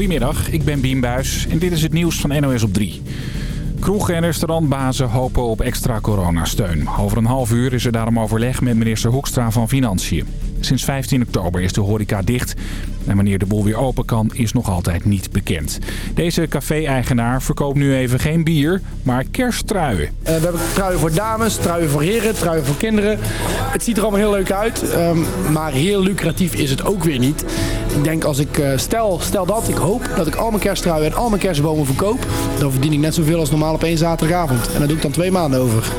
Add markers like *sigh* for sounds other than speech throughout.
Goedemiddag, ik ben Bien Buis en dit is het nieuws van NOS op 3. Kroegen en restaurantbazen hopen op extra coronasteun. Over een half uur is er daarom overleg met minister Hoekstra van Financiën. Sinds 15 oktober is de horeca dicht. En wanneer de boel weer open kan, is nog altijd niet bekend. Deze café-eigenaar verkoopt nu even geen bier, maar kersttruien. Uh, we hebben truien voor dames, truien voor heren, truien voor kinderen. Het ziet er allemaal heel leuk uit, um, maar heel lucratief is het ook weer niet. Ik denk als ik, uh, stel, stel dat, ik hoop dat ik al mijn kersttruien en al mijn kerstbomen verkoop. Dan verdien ik net zoveel als normaal op één zaterdagavond. En daar doe ik dan twee maanden over.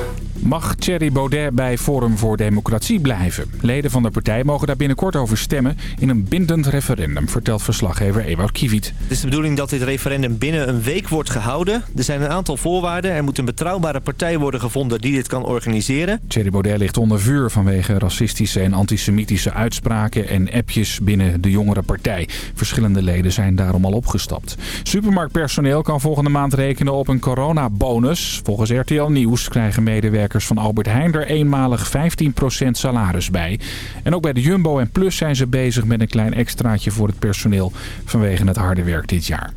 Mag Thierry Baudet bij Forum voor Democratie blijven? Leden van de partij mogen daar binnenkort over stemmen in een bindend referendum, vertelt verslaggever Ewout Kiviet. Het is de bedoeling dat dit referendum binnen een week wordt gehouden. Er zijn een aantal voorwaarden. Er moet een betrouwbare partij worden gevonden die dit kan organiseren. Thierry Baudet ligt onder vuur vanwege racistische en antisemitische uitspraken en appjes binnen de jongere partij. Verschillende leden zijn daarom al opgestapt. Supermarktpersoneel kan volgende maand rekenen op een coronabonus. Volgens RTL Nieuws krijgen medewerkers van Albert Heijn er eenmalig 15% salaris bij. En ook bij de Jumbo en Plus zijn ze bezig met een klein extraatje voor het personeel vanwege het harde werk dit jaar.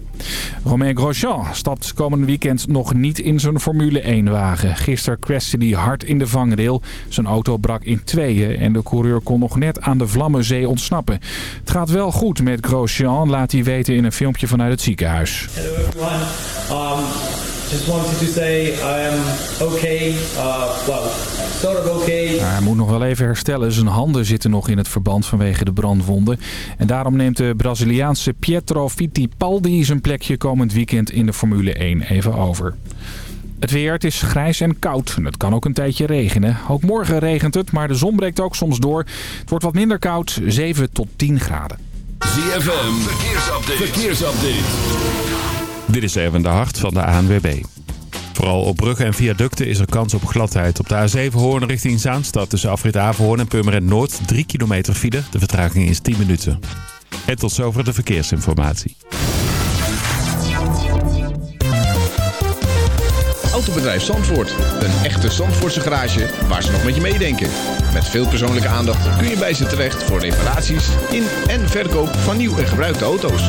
Romain Grosjean stapt komende weekend nog niet in zijn Formule 1-wagen. Gisteren crashte hij hard in de vangrail. Zijn auto brak in tweeën en de coureur kon nog net aan de Vlammenzee ontsnappen. Het gaat wel goed met Grosjean, laat hij weten in een filmpje vanuit het ziekenhuis. Hello. Just wanted to say I am okay. Uh, well, sort of okay. Hij moet nog wel even herstellen. Zijn handen zitten nog in het verband vanwege de brandwonden. En daarom neemt de Braziliaanse Pietro Fittipaldi zijn plekje komend weekend in de Formule 1 even over. Het weer, het is grijs en koud. Het kan ook een tijdje regenen. Ook morgen regent het, maar de zon breekt ook soms door. Het wordt wat minder koud, 7 tot 10 graden. ZFM, verkeersupdate. verkeersupdate. Dit is even de hart van de ANWB. Vooral op bruggen en viaducten is er kans op gladheid. Op de A7 Hoorn richting Zaanstad tussen Afrit Averhoorn en Purmerend Noord 3 kilometer file. De vertraging is 10 minuten. En tot zover de verkeersinformatie. Autobedrijf Zandvoort. Een echte Zandvoortse garage waar ze nog met je meedenken. Met veel persoonlijke aandacht kun je bij ze terecht voor reparaties in en verkoop van nieuw en gebruikte auto's.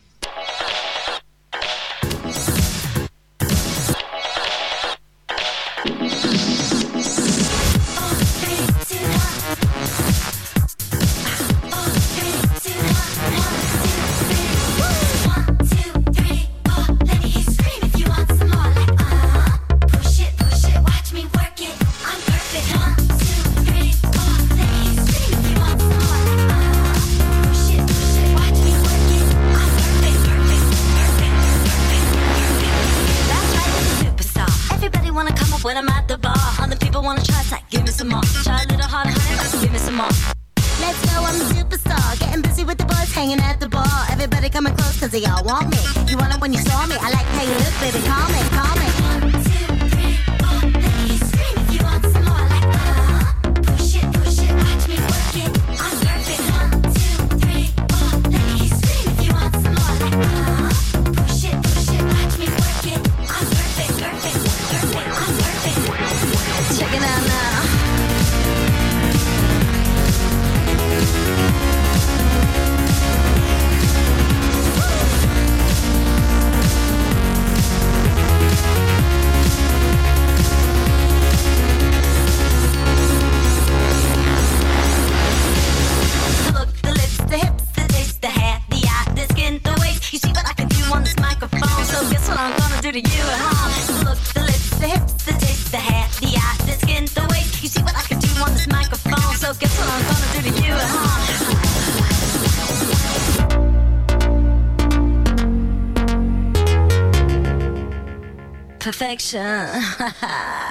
Hey, look, baby, calm 神。哈 *laughs* 哈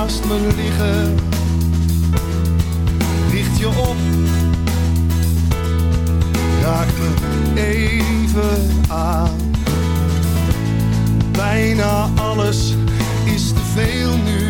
naast liggen, richt je op, raak me even aan. Bijna alles is te veel nu.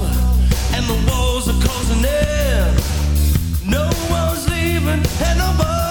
and the walls are closing in. No one's leaving and nobody.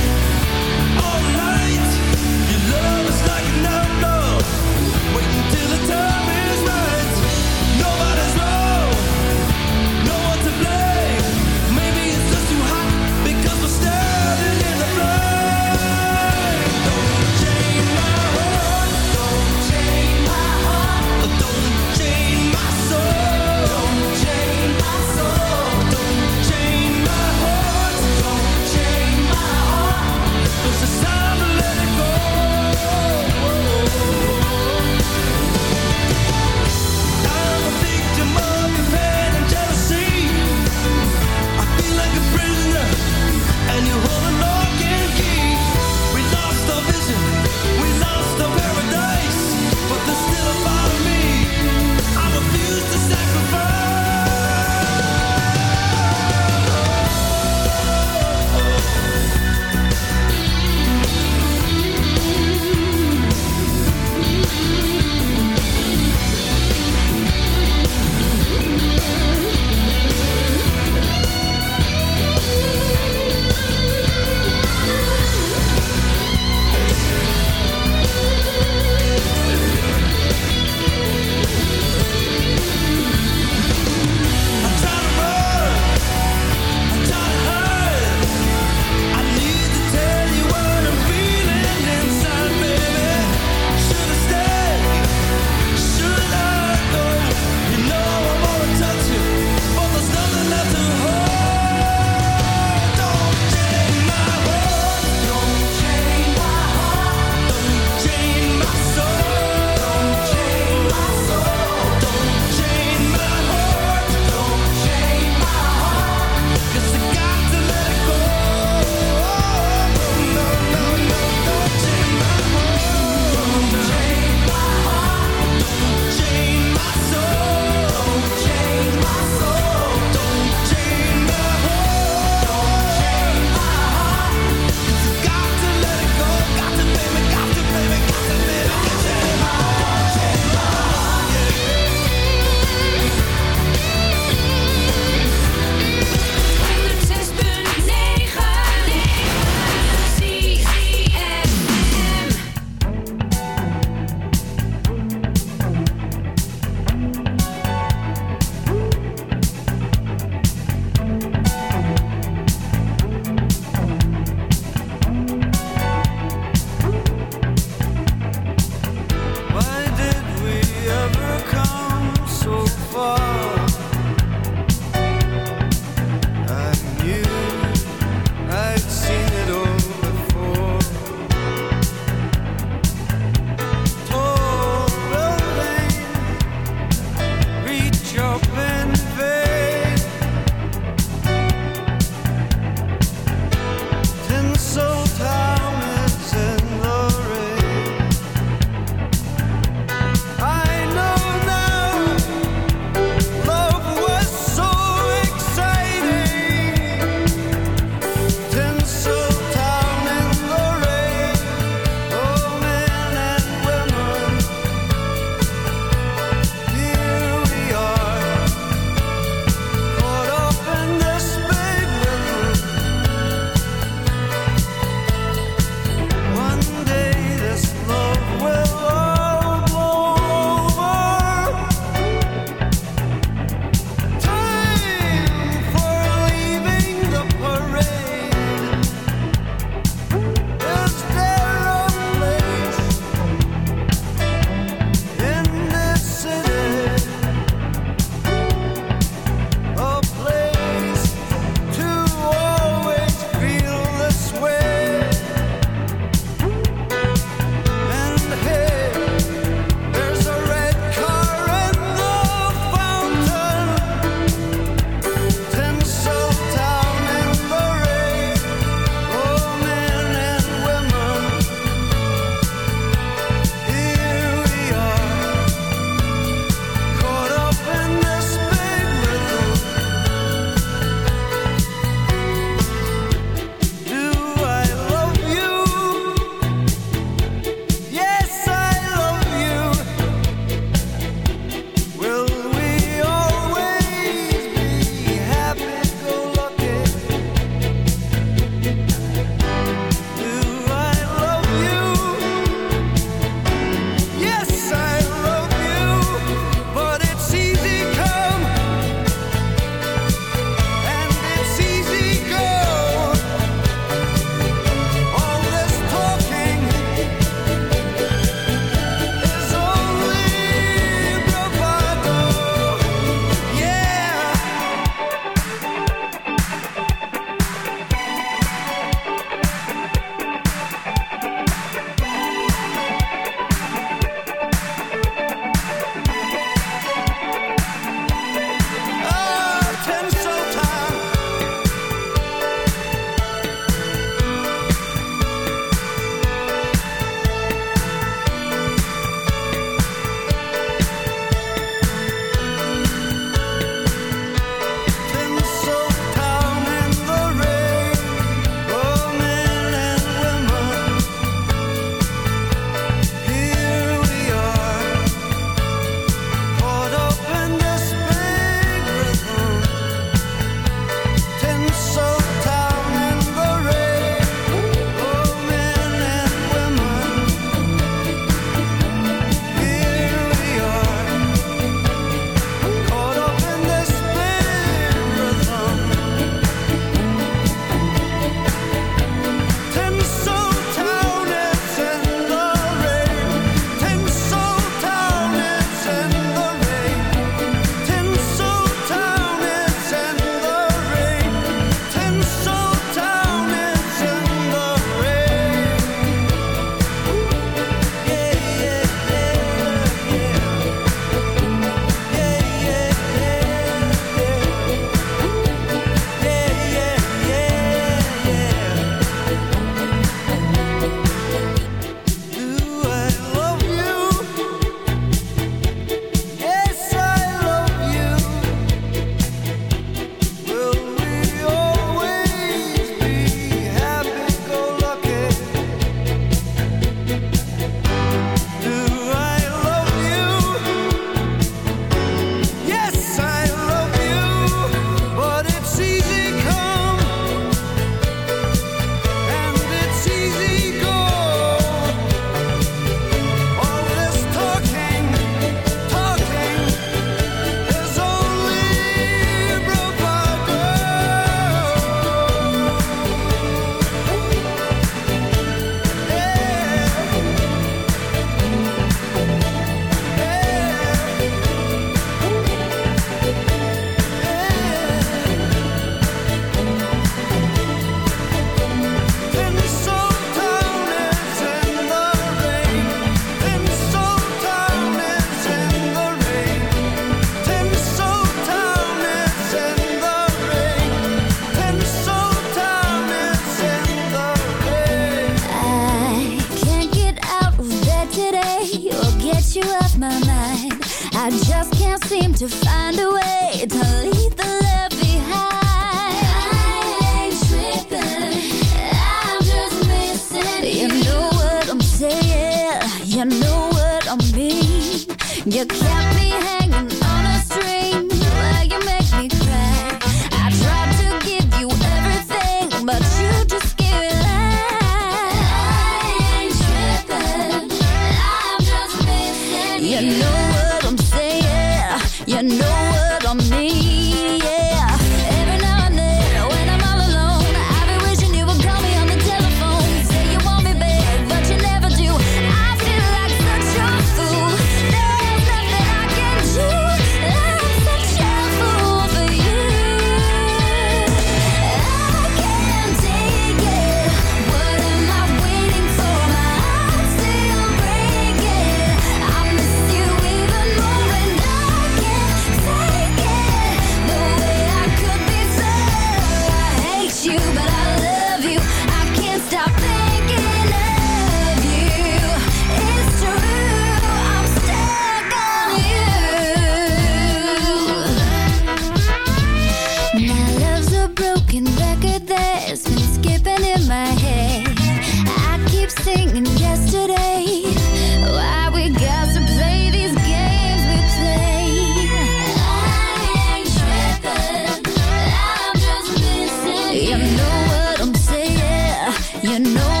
You know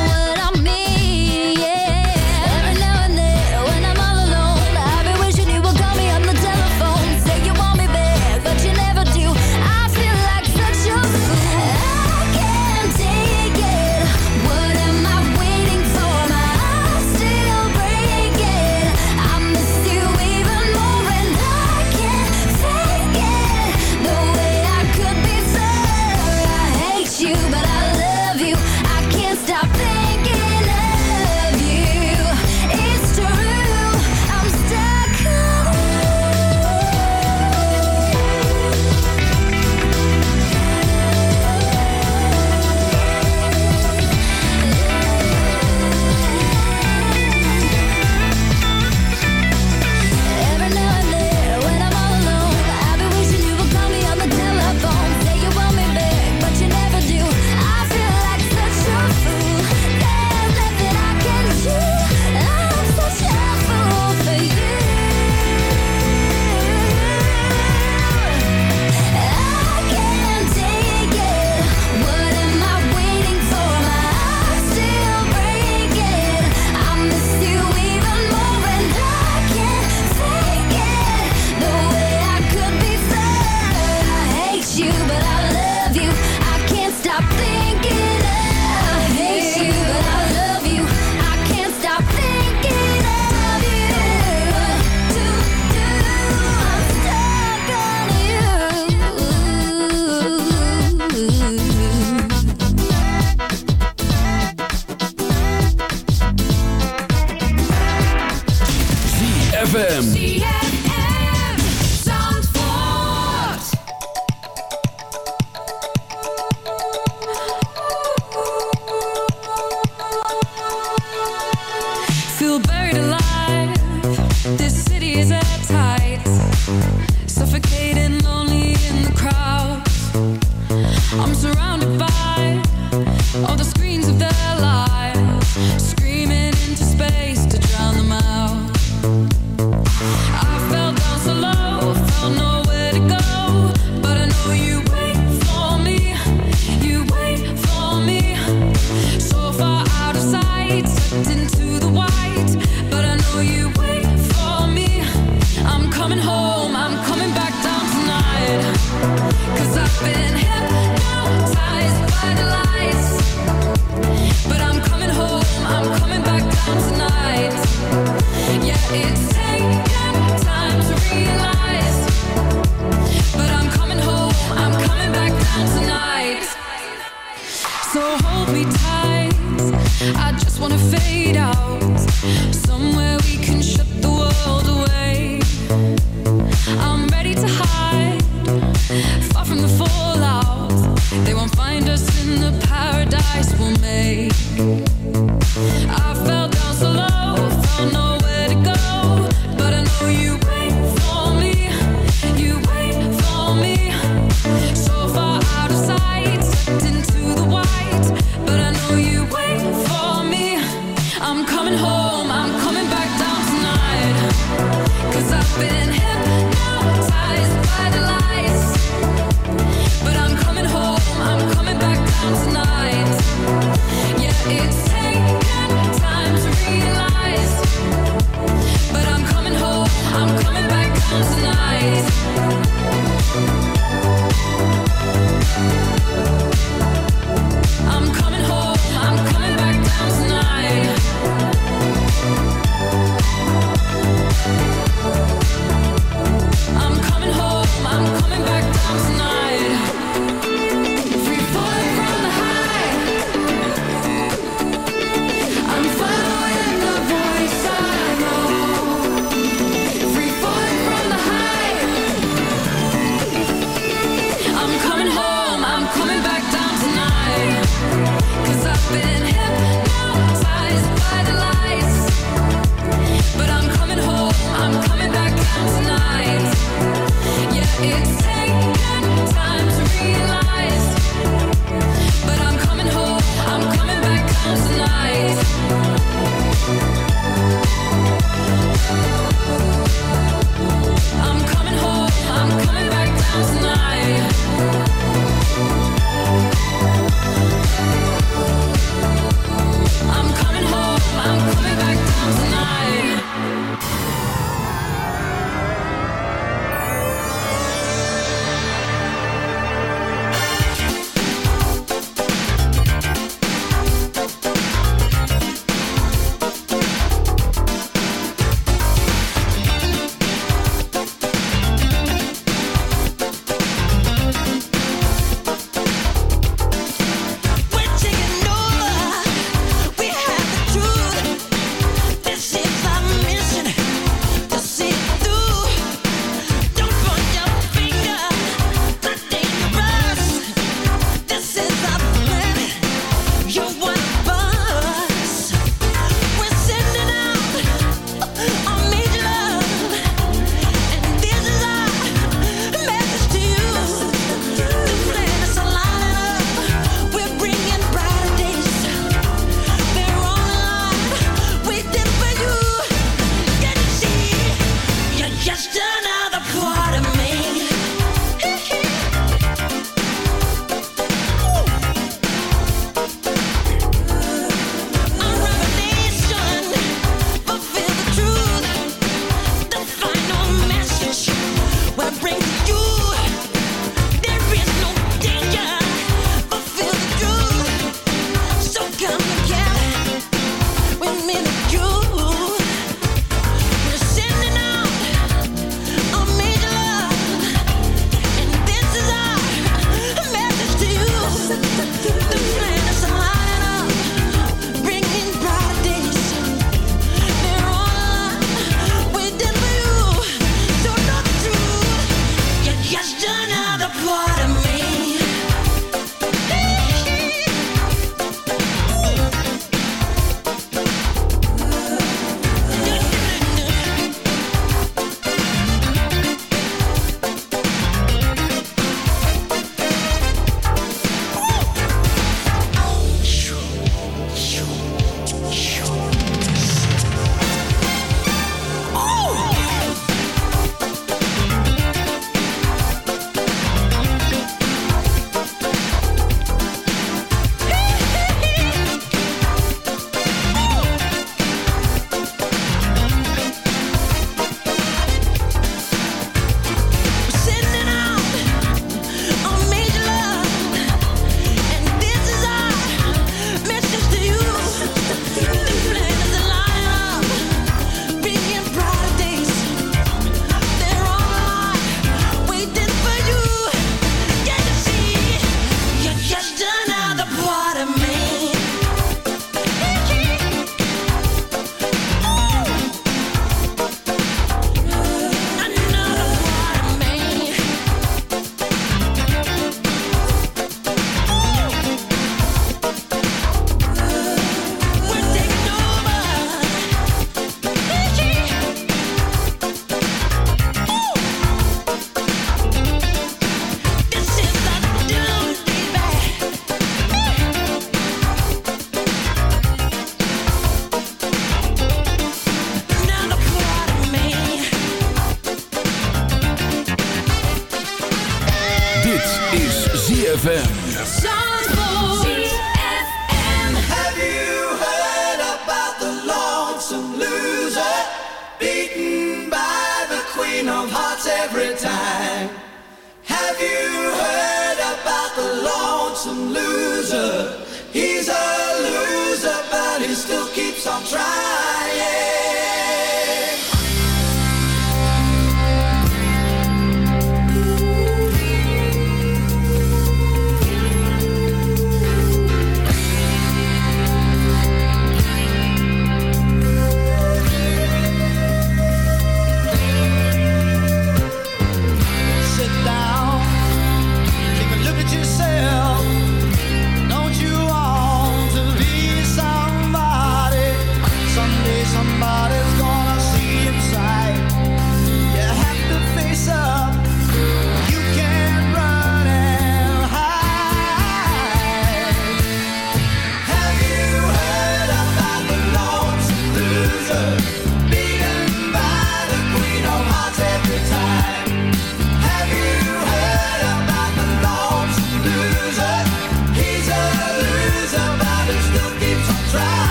It's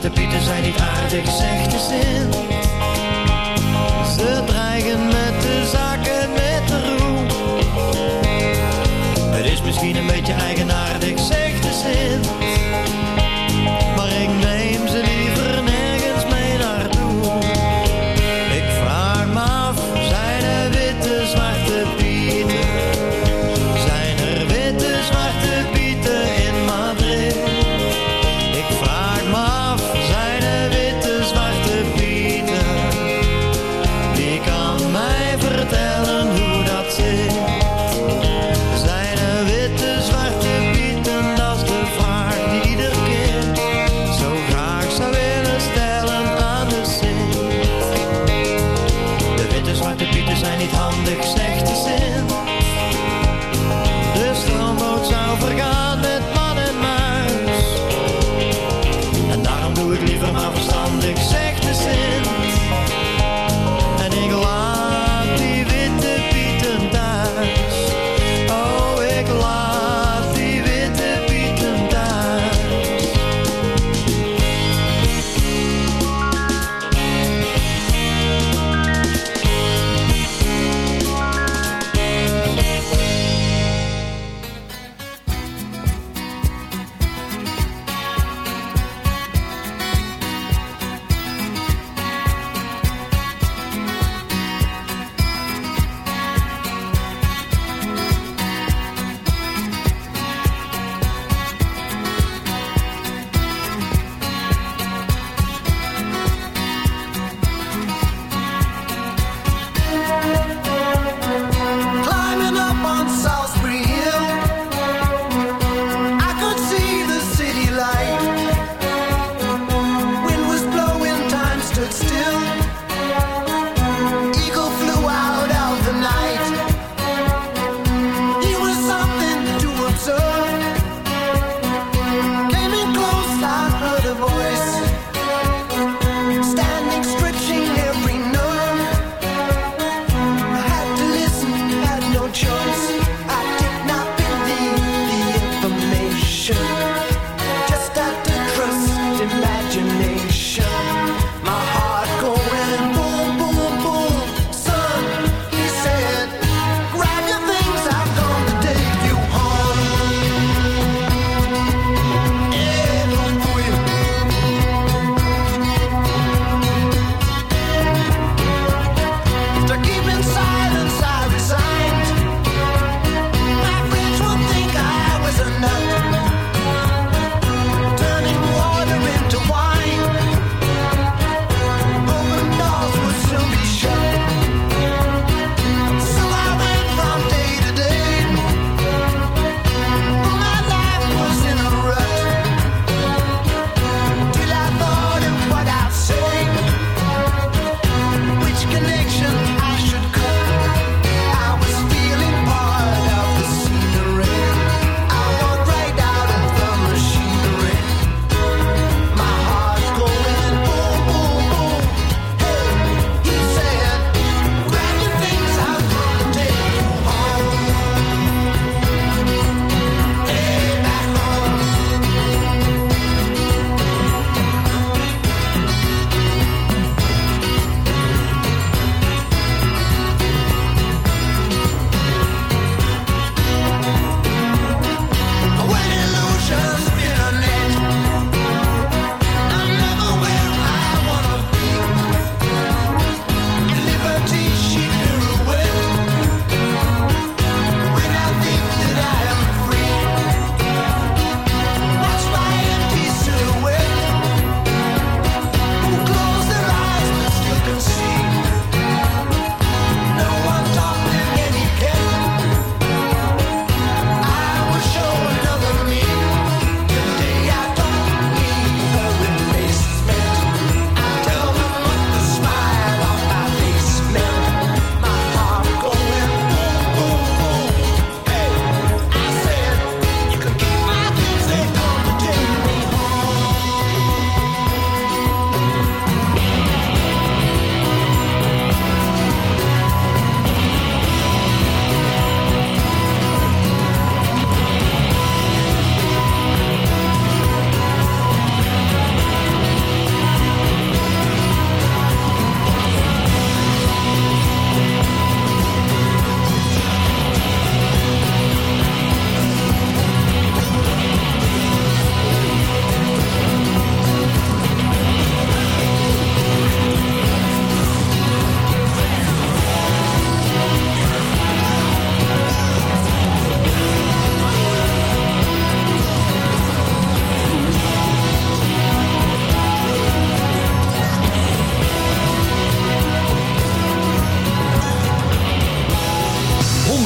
De pieten zijn niet aardig, zegt de zin.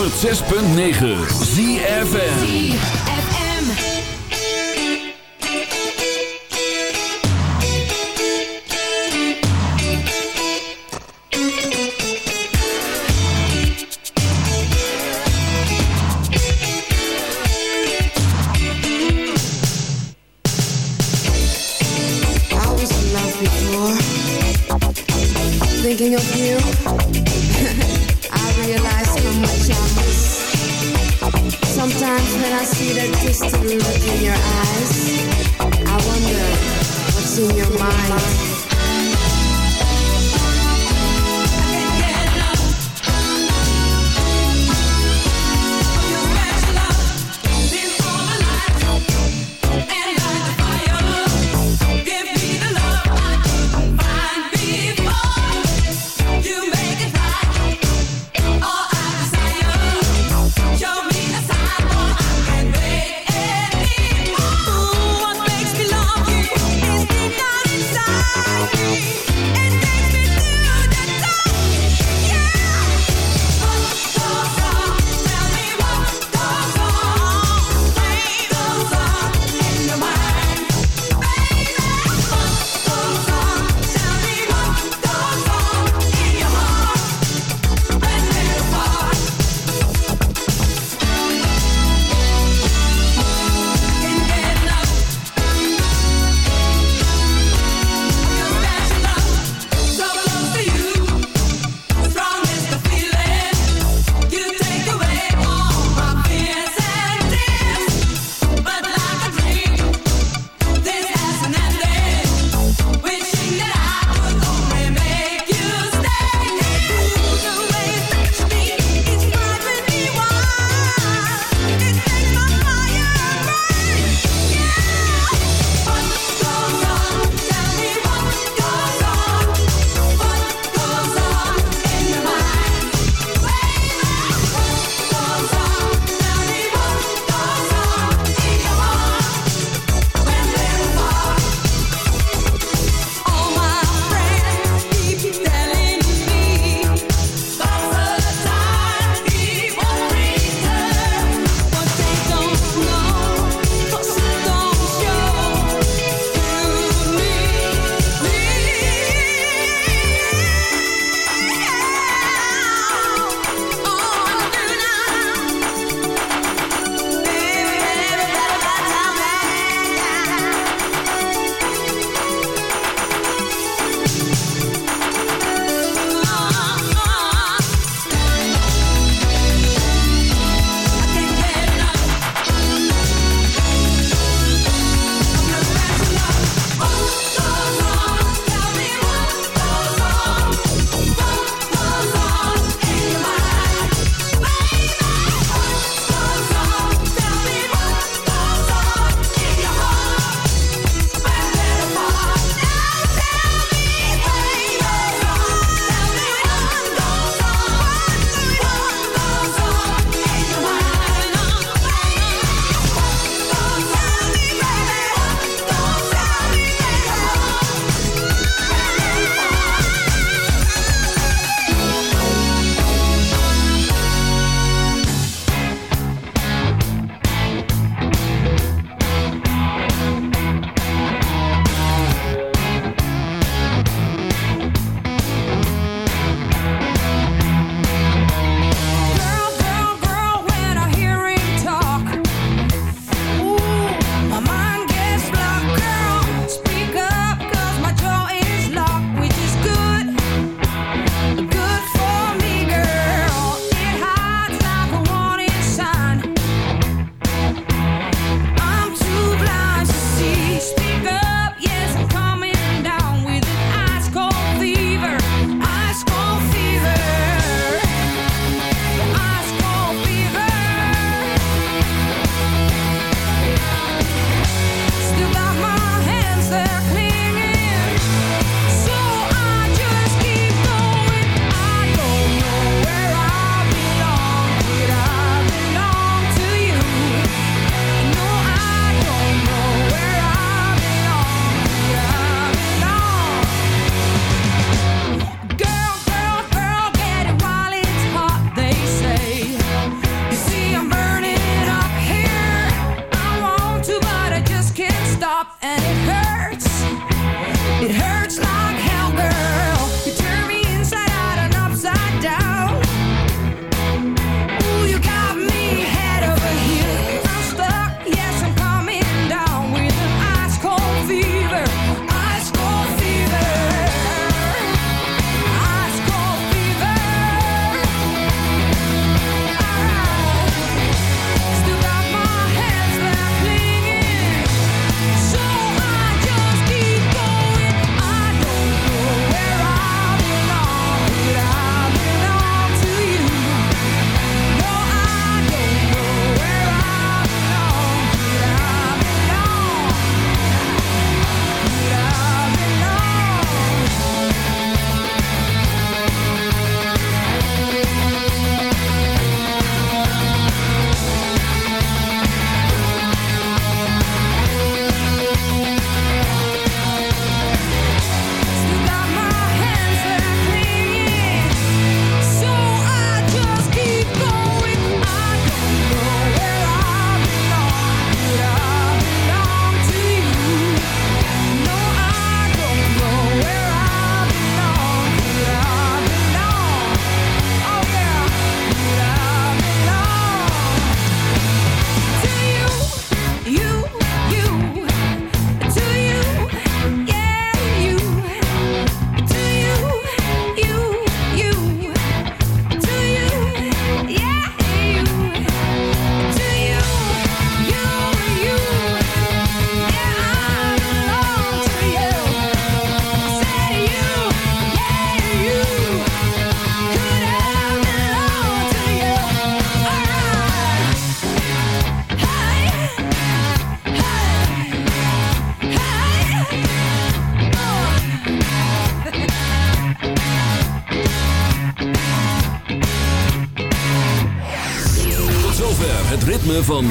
106.9 ZFM.